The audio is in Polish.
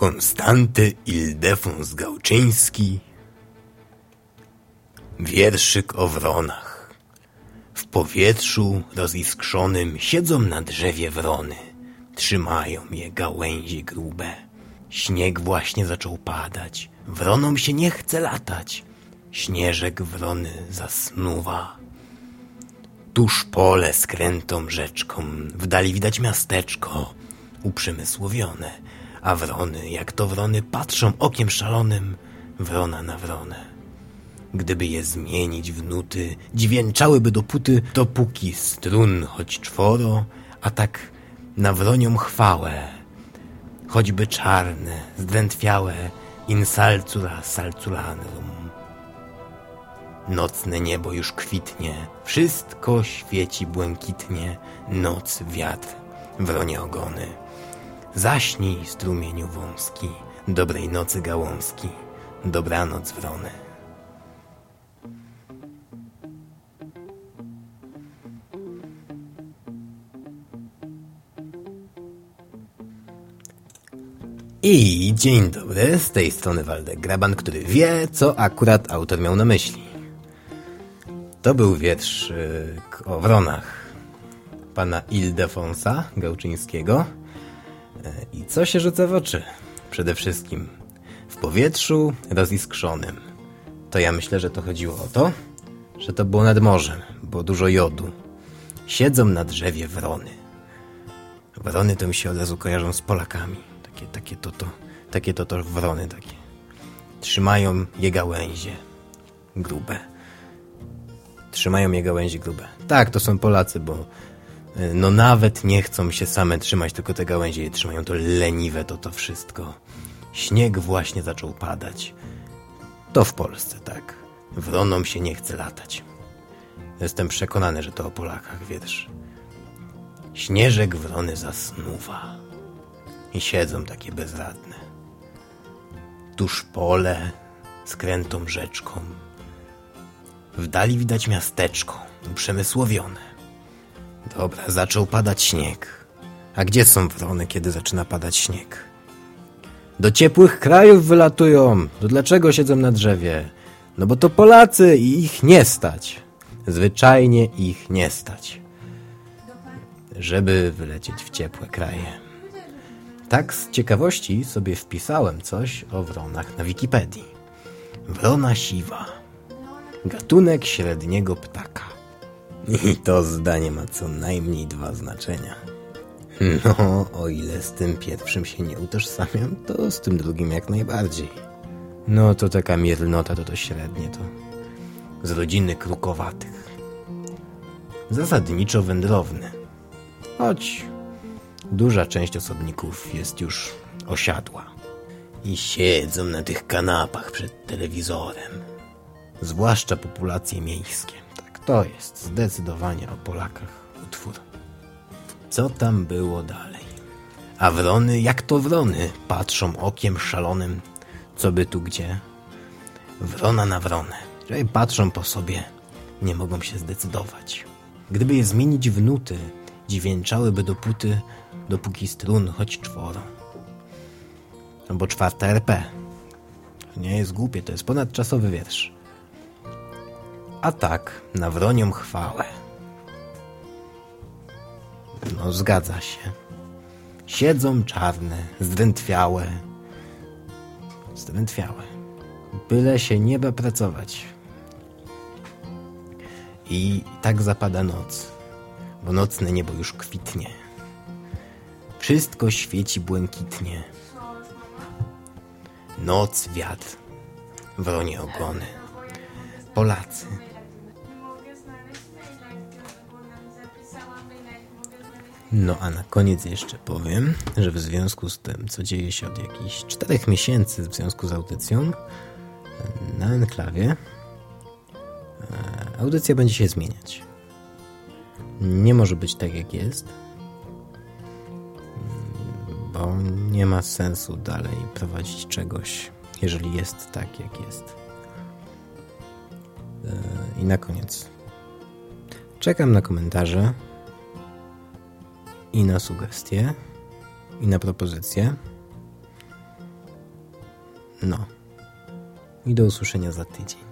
Konstanty Ildefons Gałczyński Wierszyk o wronach. W powietrzu roziskrzonym siedzą na drzewie wrony. Trzymają je gałęzie grube. Śnieg właśnie zaczął padać. Wronom się nie chce latać. Śnieżek wrony zasnuwa. Tuż pole skrętą rzeczką. W dali widać miasteczko Uprzemysłowione a wrony, jak to wrony, patrzą okiem szalonym wrona na wronę. Gdyby je zmienić w nuty, dźwięczałyby dopóty, dopóki strun choć czworo, a tak na wronią chwałę. Choćby czarne, zdrętwiałe, in salcula salculanrum. Nocne niebo już kwitnie, wszystko świeci błękitnie, noc, wiatr, wronie ogony. Zaśnij, strumieniu wąski, dobrej nocy gałązki, dobranoc wrony. I dzień dobry, z tej strony Waldek Graban, który wie, co akurat autor miał na myśli. To był wiersz o wronach pana Ildefonsa Gałczyńskiego, I co się rzuca w oczy? Przede wszystkim w powietrzu roziskrzonym. To ja myślę, że to chodziło o to, że to było nad morzem, było dużo jodu. Siedzą na drzewie wrony. Wrony to mi się od razu kojarzą z Polakami. Takie, takie to, to, takie to, to wrony takie. Trzymają je gałęzie grube. Trzymają je gałęzie grube. Tak, to są Polacy, bo no nawet nie chcą się same trzymać, tylko te gałęzie je trzymają. To leniwe to to wszystko. Śnieg właśnie zaczął padać. To w Polsce, tak. Wronom się nie chce latać. Jestem przekonany, że to o Polakach wiersz. Śnieżek wrony zasnuwa i siedzą takie bezradne. Tuż pole skrętą rzeczką. W dali widać miasteczko uprzemysłowione. Dobra, zaczął padać śnieg. A gdzie są wrony, kiedy zaczyna padać śnieg? Do ciepłych krajów wylatują. To dlaczego siedzą na drzewie? No bo to Polacy i ich nie stać. Zwyczajnie ich nie stać. Żeby wylecieć w ciepłe kraje. Tak z ciekawości sobie wpisałem coś o wronach na Wikipedii. Wrona siwa. Gatunek średniego ptaka. I to zdanie ma co najmniej dwa znaczenia. No, o ile z tym pierwszym się nie utożsamiam, to z tym drugim jak najbardziej. No to taka miernota to to średnie to. Z rodziny krukowatych. Zasadniczo wędrowny. Choć duża część osobników jest już osiadła. I siedzą na tych kanapach przed telewizorem. Zwłaszcza populacje miejskie. To jest zdecydowanie o Polakach utwór. Co tam było dalej? A wrony, jak to wrony, patrzą okiem szalonym, co by tu gdzie. Wrona na wronę, że patrzą po sobie, nie mogą się zdecydować. Gdyby je zmienić w nuty, dźwięczałyby dopóty, dopóki strun choć czworo. Albo czwarta RP. Nie jest głupie, to jest ponadczasowy wiersz a tak na wronią chwałę. No zgadza się. Siedzą czarne, zdrętwiałe. Zdrętwiałe. Byle się nieba pracować. I tak zapada noc, bo nocne niebo już kwitnie. Wszystko świeci błękitnie. Noc, wiatr, wronie ogony. Polacy No a na koniec jeszcze powiem, że w związku z tym, co dzieje się od jakichś czterech miesięcy w związku z audycją na enklawie, e, audycja będzie się zmieniać. Nie może być tak jak jest, bo nie ma sensu dalej prowadzić czegoś, jeżeli jest tak jak jest. E, I na koniec. Czekam na komentarze i na sugestie, i na propozycje. No. I do usłyszenia za tydzień.